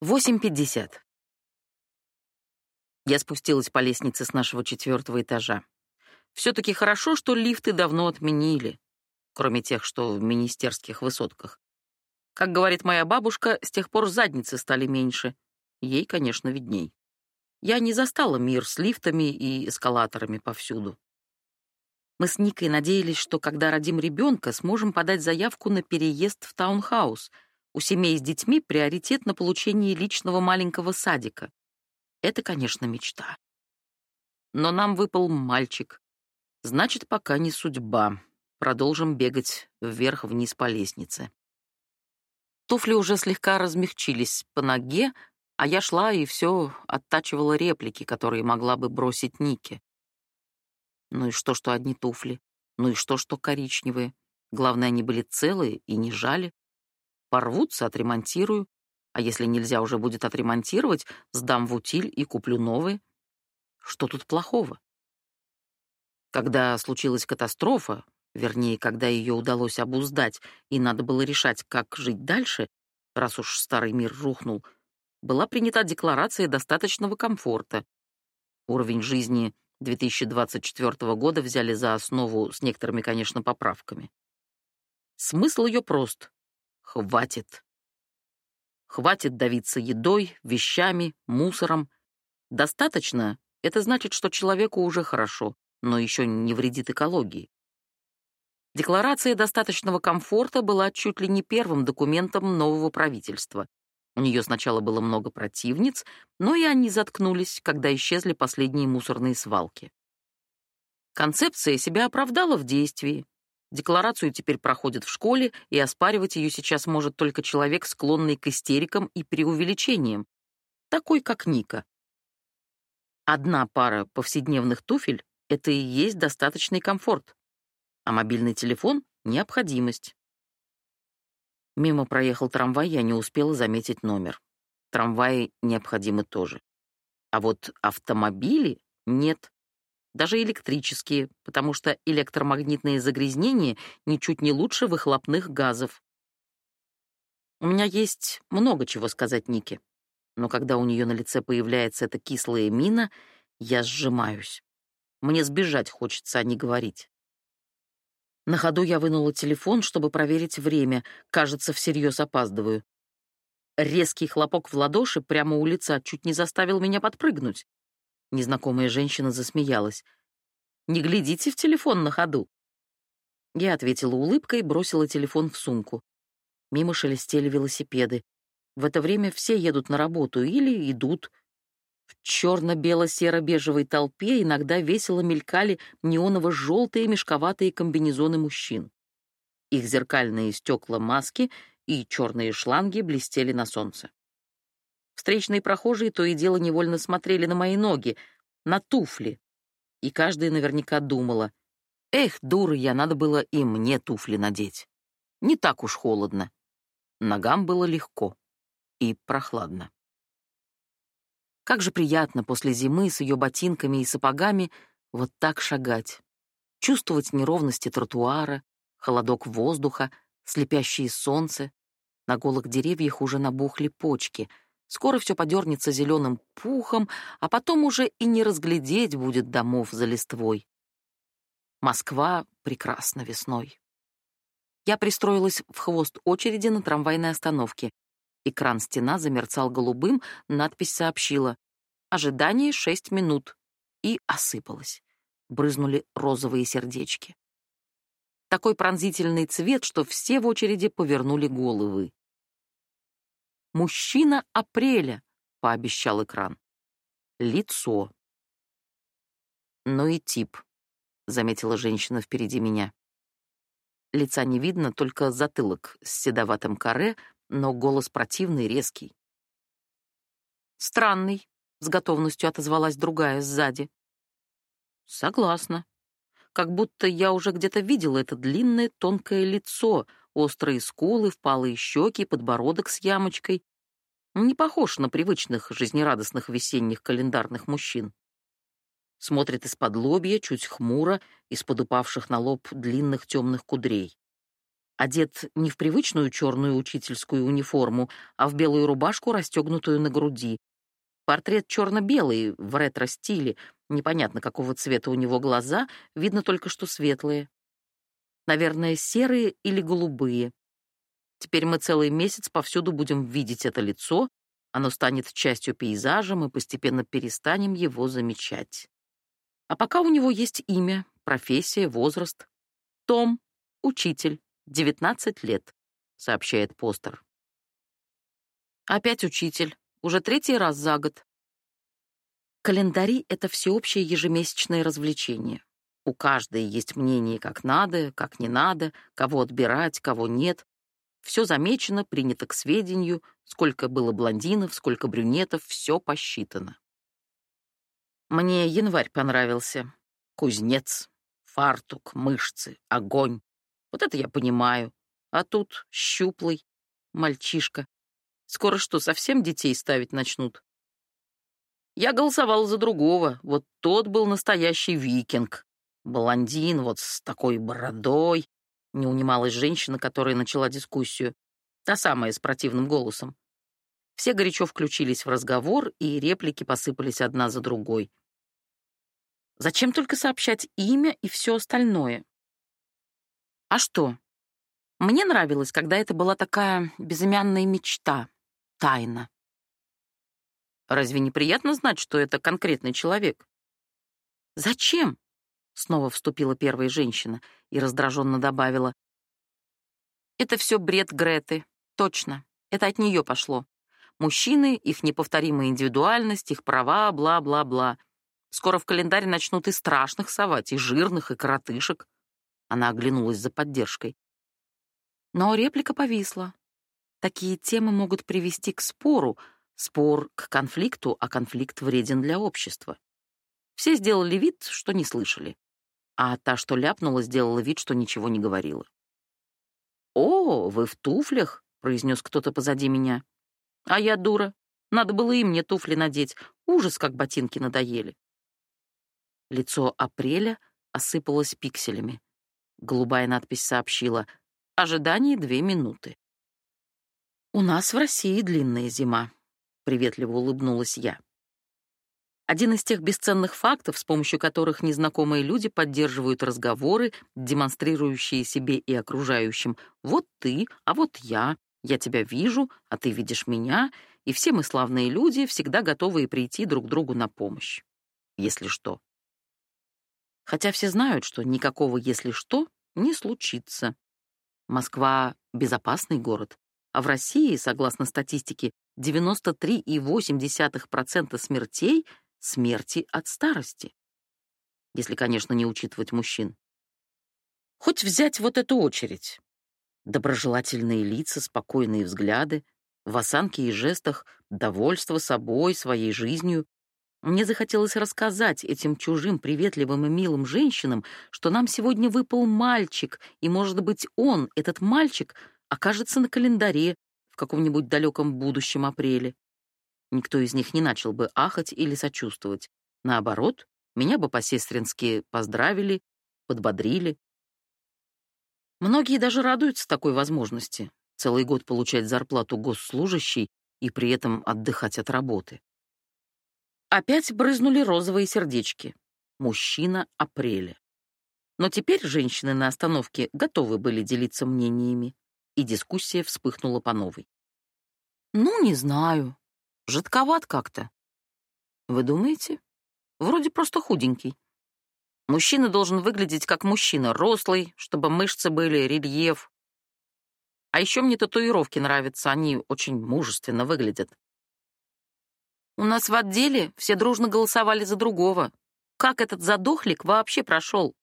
8.50. Я спустилась по лестнице с нашего четвертого этажа. Все-таки хорошо, что лифты давно отменили, кроме тех, что в министерских высотках. Как говорит моя бабушка, с тех пор задницы стали меньше. Ей, конечно, видней. Я не застала мир с лифтами и эскалаторами повсюду. Мы с Никой надеялись, что когда родим ребенка, сможем подать заявку на переезд в таунхаус — у семей с детьми приоритет на получении личного маленького садика. Это, конечно, мечта. Но нам выпал мальчик. Значит, пока не судьба. Продолжим бегать вверх-вниз по лестнице. Туфли уже слегка размягчились по ноге, а я шла и все оттачивала реплики, которые могла бы бросить Нике. Ну и что, что одни туфли? Ну и что, что коричневые? Главное, они были целые и не жали. Порвутся, отремонтирую. А если нельзя уже будет отремонтировать, сдам в утиль и куплю новые. Что тут плохого? Когда случилась катастрофа, вернее, когда ее удалось обуздать, и надо было решать, как жить дальше, раз уж старый мир рухнул, была принята декларация достаточного комфорта. Уровень жизни 2024 года взяли за основу с некоторыми, конечно, поправками. Смысл ее прост. Хватит. Хватит давиться едой, вещами, мусором. Достаточно — это значит, что человеку уже хорошо, но еще не вредит экологии. Декларация достаточного комфорта была чуть ли не первым документом нового правительства. У нее сначала было много противниц, но и они заткнулись, когда исчезли последние мусорные свалки. Концепция себя оправдала в действии. Декларацию теперь проходят в школе, и оспаривать ее сейчас может только человек, склонный к истерикам и преувеличениям, такой как Ника. Одна пара повседневных туфель — это и есть достаточный комфорт, а мобильный телефон — необходимость. Мимо проехал трамвай, я не успела заметить номер. Трамваи необходимы тоже. А вот автомобили — нет даже электрические, потому что электромагнитные загрязнения ничуть не лучше выхлопных газов. У меня есть много чего сказать Нике, но когда у нее на лице появляется эта кислая мина, я сжимаюсь. Мне сбежать хочется, а не говорить. На ходу я вынула телефон, чтобы проверить время. Кажется, всерьез опаздываю. Резкий хлопок в ладоши прямо у лица чуть не заставил меня подпрыгнуть. Незнакомая женщина засмеялась. «Не глядите в телефон на ходу». Я ответила улыбкой и бросила телефон в сумку. Мимо шелестели велосипеды. В это время все едут на работу или идут. В черно-бело-серо-бежевой толпе иногда весело мелькали неоново-желтые мешковатые комбинезоны мужчин. Их зеркальные стекла маски и черные шланги блестели на солнце. Встречные прохожие то и дело невольно смотрели на мои ноги, на туфли. И каждая наверняка думала, «Эх, дура я, надо было и мне туфли надеть. Не так уж холодно». Ногам было легко и прохладно. Как же приятно после зимы с ее ботинками и сапогами вот так шагать, чувствовать неровности тротуара, холодок воздуха, слепящее солнце. На голых деревьях уже набухли почки — Скоро все подернется зеленым пухом, а потом уже и не разглядеть будет домов за листвой. Москва прекрасна весной. Я пристроилась в хвост очереди на трамвайной остановке. Экран стена замерцал голубым, надпись сообщила «Ожидание шесть минут» и осыпалась. Брызнули розовые сердечки. Такой пронзительный цвет, что все в очереди повернули головы. «Мужчина апреля», — пообещал экран. «Лицо». «Ну и тип», — заметила женщина впереди меня. Лица не видно, только затылок с седоватым каре, но голос противный, резкий. «Странный», — с готовностью отозвалась другая сзади. «Согласна. Как будто я уже где-то видела это длинное тонкое лицо, острые скулы, впалые щеки, подбородок с ямочкой. Не похож на привычных жизнерадостных весенних календарных мужчин. Смотрит из-под лобья, чуть хмуро, из-под упавших на лоб длинных темных кудрей. Одет не в привычную черную учительскую униформу, а в белую рубашку, расстегнутую на груди. Портрет черно-белый, в ретро-стиле. Непонятно, какого цвета у него глаза, видно только, что светлые. Наверное, серые или голубые. Теперь мы целый месяц повсюду будем видеть это лицо, оно станет частью пейзажа, мы постепенно перестанем его замечать. А пока у него есть имя, профессия, возраст. Том, учитель, 19 лет, сообщает постер. Опять учитель, уже третий раз за год. Календари — это всеобщее ежемесячное развлечение. У каждой есть мнение, как надо, как не надо, кого отбирать, кого нет. Все замечено, принято к сведению, сколько было блондинов, сколько брюнетов, все посчитано. Мне январь понравился. Кузнец, фартук, мышцы, огонь. Вот это я понимаю. А тут щуплый, мальчишка. Скоро что, совсем детей ставить начнут? Я голосовал за другого. Вот тот был настоящий викинг. Блондин вот с такой бородой. Не унималась женщина, которая начала дискуссию. Та самая с противным голосом. Все горячо включились в разговор, и реплики посыпались одна за другой. Зачем только сообщать имя и все остальное? А что? Мне нравилось, когда это была такая безымянная мечта, тайна. Разве неприятно знать, что это конкретный человек? Зачем? Снова вступила первая женщина и раздраженно добавила. Это все бред Греты. Точно. Это от нее пошло. Мужчины, их неповторимая индивидуальность, их права, бла-бла-бла. Скоро в календарь начнут и страшных совать, и жирных, и коротышек. Она оглянулась за поддержкой. Но реплика повисла. Такие темы могут привести к спору, спор к конфликту, а конфликт вреден для общества. Все сделали вид, что не слышали, а та, что ляпнула, сделала вид, что ничего не говорила. «О, вы в туфлях?» — произнес кто-то позади меня. «А я дура. Надо было и мне туфли надеть. Ужас, как ботинки надоели». Лицо Апреля осыпалось пикселями. Голубая надпись сообщила «Ожидание две минуты». «У нас в России длинная зима», — приветливо улыбнулась я. Один из тех бесценных фактов, с помощью которых незнакомые люди поддерживают разговоры, демонстрирующие себе и окружающим «вот ты, а вот я, я тебя вижу, а ты видишь меня, и все мы славные люди, всегда готовые прийти друг другу на помощь, если что». Хотя все знают, что никакого «если что» не случится. Москва — безопасный город, а в России, согласно статистике, 93,8% смертей — смерти от старости. Если, конечно, не учитывать мужчин. Хоть взять вот эту очередь. Доброжелательные лица, спокойные взгляды, в осанке и жестах довольство собой, своей жизнью, мне захотелось рассказать этим чужим, приветливым и милым женщинам, что нам сегодня выпал мальчик, и, может быть, он, этот мальчик, окажется на календаре в каком-нибудь далеком будущем апреле. Никто из них не начал бы ахать или сочувствовать. Наоборот, меня бы по-сестрински поздравили, подбодрили. Многие даже радуются такой возможности — целый год получать зарплату госслужащей и при этом отдыхать от работы. Опять брызнули розовые сердечки. Мужчина апреля. Но теперь женщины на остановке готовы были делиться мнениями, и дискуссия вспыхнула по новой. «Ну, не знаю. Жидковат как-то». «Вы думаете? Вроде просто худенький. Мужчина должен выглядеть как мужчина, рослый, чтобы мышцы были, рельеф. А еще мне татуировки нравятся, они очень мужественно выглядят. У нас в отделе все дружно голосовали за другого. Как этот задохлик вообще прошел?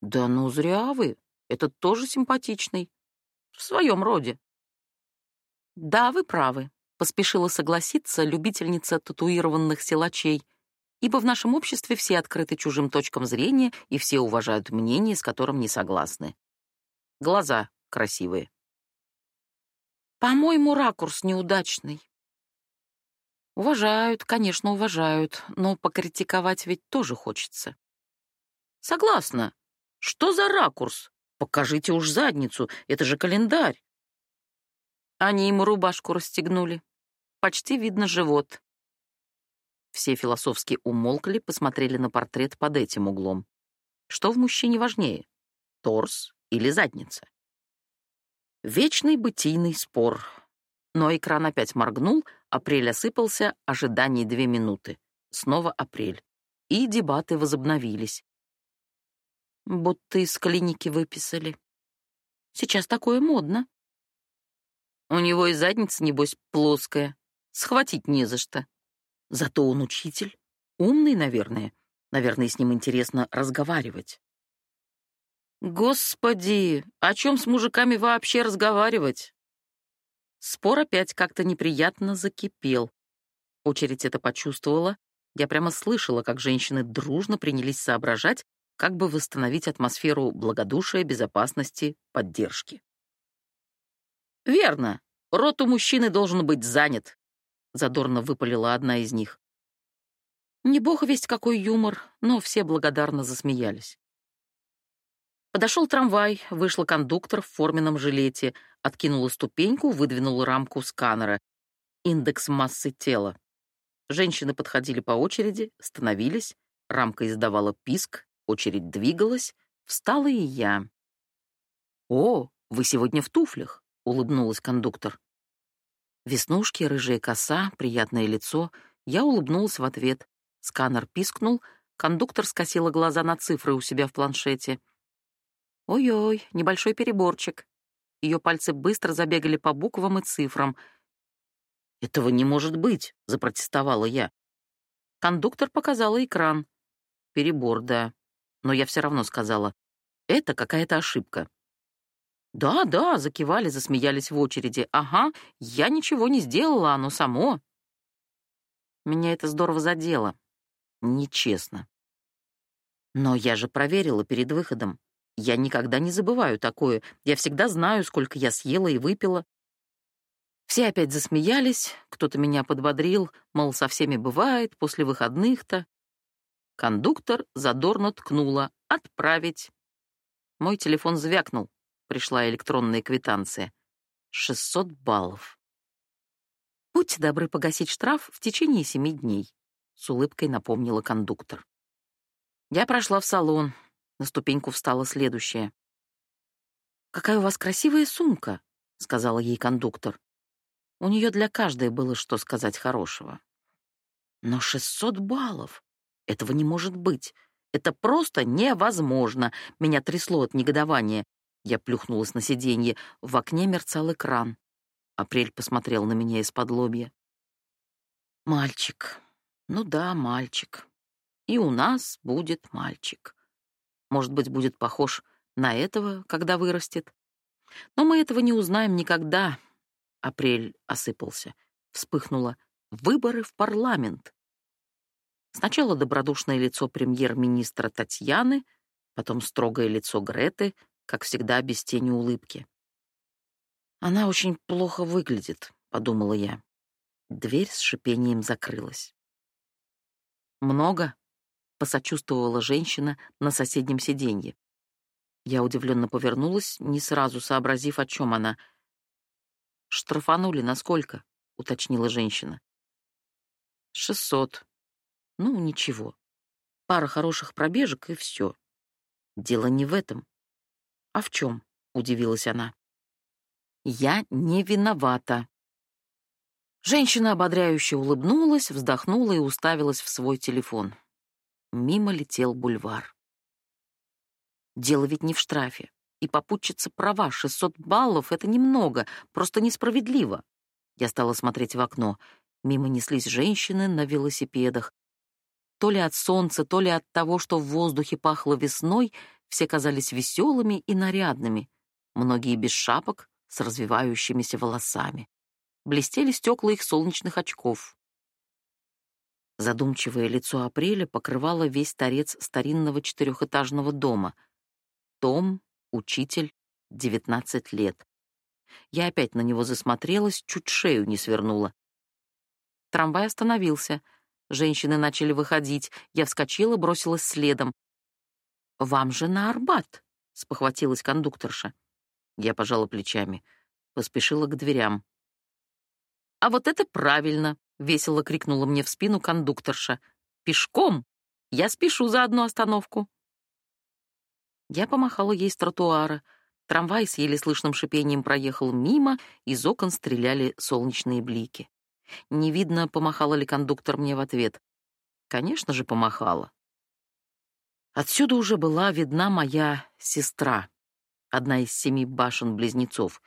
Да ну зря вы. Этот тоже симпатичный. В своем роде. Да, вы правы, поспешила согласиться любительница татуированных силачей, ибо в нашем обществе все открыты чужим точкам зрения и все уважают мнение, с которым не согласны. Глаза красивые. По-моему, ракурс неудачный. Уважают, конечно, уважают, но покритиковать ведь тоже хочется. Согласна. Что за ракурс? Покажите уж задницу, это же календарь. Они ему рубашку расстегнули. Почти видно живот. Все философски умолкли, посмотрели на портрет под этим углом. Что в мужчине важнее, торс или задница? Вечный бытийный спор. Но экран опять моргнул, апрель осыпался, ожиданий две минуты. Снова апрель. И дебаты возобновились. Будто из клиники выписали. Сейчас такое модно. У него и задница, небось, плоская. Схватить не за что. Зато он учитель. Умный, наверное. Наверное, с ним интересно разговаривать. Господи, о чем с мужиками вообще разговаривать? Спор опять как-то неприятно закипел. Очередь это почувствовала. Я прямо слышала, как женщины дружно принялись соображать, как бы восстановить атмосферу благодушия, безопасности, поддержки. «Верно. Рот у мужчины должен быть занят», — задорно выпалила одна из них. Не бог весть какой юмор, но все благодарно засмеялись. Подошел трамвай, вышла кондуктор в форменном жилете, откинула ступеньку, выдвинула рамку сканера. Индекс массы тела. Женщины подходили по очереди, становились, рамка издавала писк, очередь двигалась, встала и я. «О, вы сегодня в туфлях», — улыбнулась кондуктор. Веснушки, рыжая коса, приятное лицо. Я улыбнулась в ответ. Сканер пискнул, кондуктор скосила глаза на цифры у себя в планшете — Ой-ой, небольшой переборчик. Ее пальцы быстро забегали по буквам и цифрам. «Этого не может быть», — запротестовала я. Кондуктор показала экран. Перебор, да. Но я все равно сказала, это какая-то ошибка. «Да, да», — закивали, засмеялись в очереди. «Ага, я ничего не сделала, оно само». Меня это здорово задело. Нечестно. Но я же проверила перед выходом. Я никогда не забываю такое. Я всегда знаю, сколько я съела и выпила. Все опять засмеялись, кто-то меня подбодрил, мол, со всеми бывает, после выходных-то. Кондуктор задорно ткнула «Отправить». Мой телефон звякнул. Пришла электронная квитанция. 600 баллов. «Будьте добры погасить штраф в течение семи дней», — с улыбкой напомнила кондуктор. Я прошла в салон, на ступеньку встала следующая. «Какая у вас красивая сумка», — сказала ей кондуктор. У нее для каждой было что сказать хорошего. Но 600 баллов! Этого не может быть. Это просто невозможно. Меня трясло от негодования. Я плюхнулась на сиденье. В окне мерцал экран. Апрель посмотрел на меня из-под лобья. «Мальчик. Ну да, мальчик. И у нас будет мальчик. Может быть, будет похож на этого, когда вырастет. Но мы этого не узнаем никогда. Апрель осыпался. Вспыхнуло. Выборы в парламент. Сначала добродушное лицо премьер-министра Татьяны, потом строгое лицо Греты, как всегда без тени улыбки. «Она очень плохо выглядит», — подумала я. Дверь с шипением закрылась. «Много?» посочувствовала женщина на соседнем сиденье. Я удивленно повернулась, не сразу сообразив, о чем она. «Штрафанули на сколько?» — уточнила женщина. «Шестьсот. Ну, ничего. Пара хороших пробежек, и все. Дело не в этом. А в чем?» — удивилась она. «Я не виновата». Женщина ободряюще улыбнулась, вздохнула и уставилась в свой телефон. Мимо летел бульвар. Дело ведь не в штрафе. И попутчица права, 600 баллов — это немного, просто несправедливо. Я стала смотреть в окно. Мимо неслись женщины на велосипедах. То ли от солнца, то ли от того, что в воздухе пахло весной, все казались веселыми и нарядными. Многие без шапок, с развивающимися волосами. Блестели стекла их солнечных очков. Задумчивое лицо Апреля покрывало весь торец старинного четырехэтажного дома. Том, учитель, 19 лет. Я опять на него засмотрелась, чуть шею не свернула. Трамвай остановился. Женщины начали выходить. Я вскочила, бросилась следом. «Вам же на Арбат», спохватилась кондукторша. Я пожала плечами, поспешила к дверям. «А вот это правильно!» — весело крикнула мне в спину кондукторша. «Пешком! Я спешу за одну остановку!» Я помахала ей с тротуара. Трамвай с еле слышным шипением проехал мимо, из окон стреляли солнечные блики. Не видно, помахала ли кондуктор мне в ответ. Конечно же, помахала. Отсюда уже была видна моя сестра, одна из семи башен-близнецов.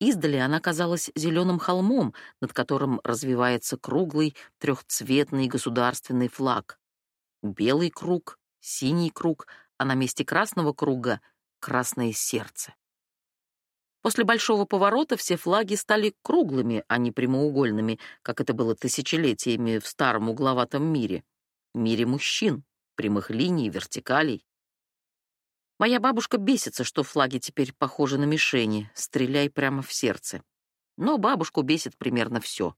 Издали она казалась зеленым холмом, над которым развивается круглый трехцветный государственный флаг. Белый круг, синий круг, а на месте красного круга — красное сердце. После большого поворота все флаги стали круглыми, а не прямоугольными, как это было тысячелетиями в старом угловатом мире. Мире мужчин, прямых линий, вертикалей. Моя бабушка бесится, что флаги теперь похожи на мишени, стреляй прямо в сердце. Но бабушку бесит примерно все.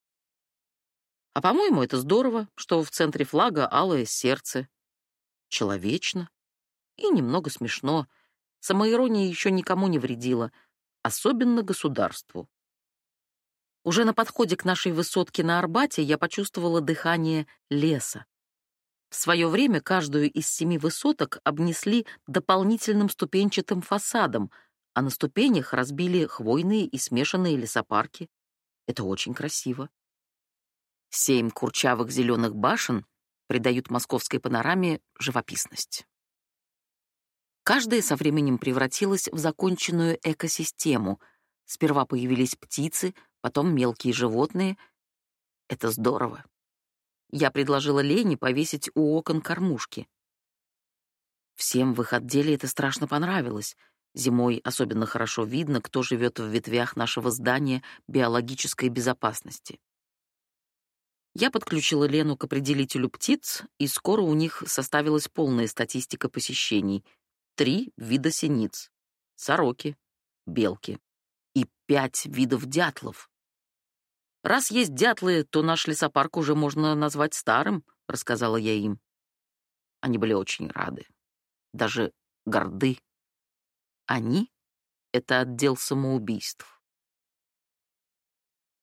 А по-моему, это здорово, что в центре флага алое сердце. Человечно и немного смешно. Самоирония еще никому не вредила — особенно государству. Уже на подходе к нашей высотке на Арбате я почувствовала дыхание леса. Свое время каждую из семи высоток обнесли дополнительным ступенчатым фасадом, а на ступенях разбили хвойные и смешанные лесопарки. Это очень красиво. Семь курчавых зеленых башен придают московской панораме живописность. Каждая со временем превратилась в законченную экосистему. Сперва появились птицы, потом мелкие животные. Это здорово. Я предложила Лене повесить у окон кормушки. Всем в их отделе это страшно понравилось. Зимой особенно хорошо видно, кто живет в ветвях нашего здания биологической безопасности. Я подключила Лену к определителю птиц, и скоро у них составилась полная статистика посещений — три вида синиц, сороки, белки и пять видов дятлов. Раз есть дятлы, то наш лесопарк уже можно назвать старым, рассказала я им. Они были очень рады, даже горды. Они — это отдел самоубийств.